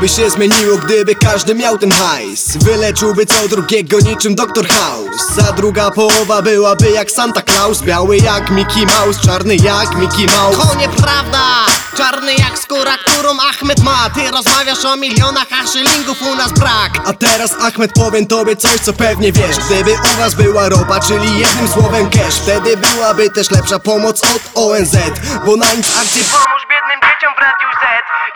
by się zmieniło, gdyby każdy miał ten hajs. Wyleczyłby co drugiego niczym Dr. House. Za druga połowa byłaby jak Santa Claus. Biały jak Mickey Mouse, czarny jak Mickey Mouse. To nieprawda! Czarny jak skóra, którą Ahmed ma. Ty rozmawiasz o milionach, a szylingów u nas brak. A teraz Ahmed powiem tobie coś co pewnie wiesz. Gdyby u was była ropa, czyli jednym słowem cash Wtedy byłaby też lepsza pomoc od ONZ Bo na nic akcje Pomóż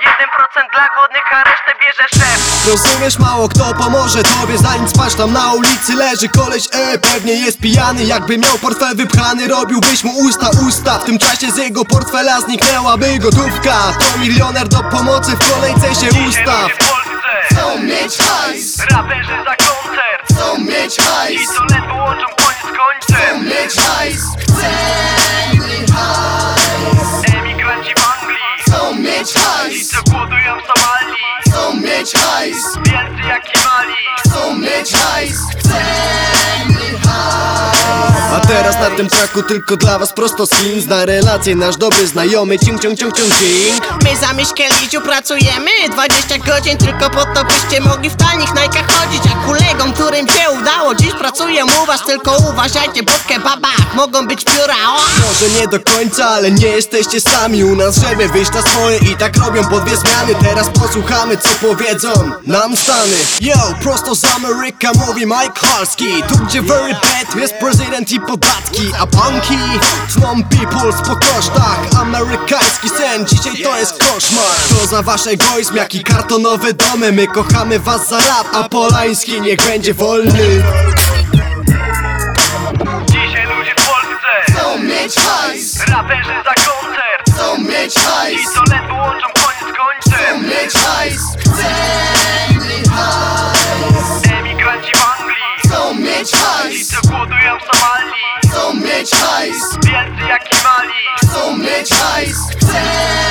1% dla głodnych, a resztę bierze szef. Rozumiesz, mało kto pomoże tobie Zanim patrz tam na ulicy leży. Koleś E, pewnie jest pijany Jakby miał portfel wypchany. Robiłbyś mu usta, usta W tym czasie z jego portfela zniknęłaby gotówka. To milioner do pomocy w kolejce się ustaw. Ludzie w Polsce. Chcą mieć hajs, Raperzy za koncert. Chcą mieć I hajs Mieć I hajs, co głodują w Somalii. Chcą mieć hajs. Wielcy jak i mali. Chcą mieć hajs, chcemy hajs. A teraz na tym traku tylko dla was prosto Chin Zna relacje nasz dobry znajomy. Ciąg, ciąg, ciąg, ciąg, ciąg My za Miśkieliciu pracujemy. 20 godzin tylko po to byście mogli w tanich najkach chodzić. A kolegom, którym się udało. Dziś pracują u was Tylko uważajcie, bo w kebabach mogą być pióra o! Może nie do końca, ale nie jesteście sami. U nas żeby wyjść na swoje i tak robią po dwie zmiany. Teraz posłuchamy co powiedzą nam Stany. Yo, prosto z Ameryka mówi Mike Halski. Tu gdzie very bad jest prezydent i podatki A banki tną people po kosztach. Amerykański sen, dzisiaj to jest koszmar. To za wasz egoizm, jak i kartonowe domy. My kochamy was za rap, a Polański niech będzie wolny. Dzisiaj ludzie w Polsce. Chcą mieć hajs. Raperzy za koncert. Chcą mieć hajs. I to ledwo łączą koniec końcem. Chcą mieć hajs. Chcę mieć hajs. Emigranci w Anglii. Chcą mieć hajs. Ci co głodują w Somalii. Chcą mieć hajs. Wielcy jak i mali. Chcą mieć hajs. Chcę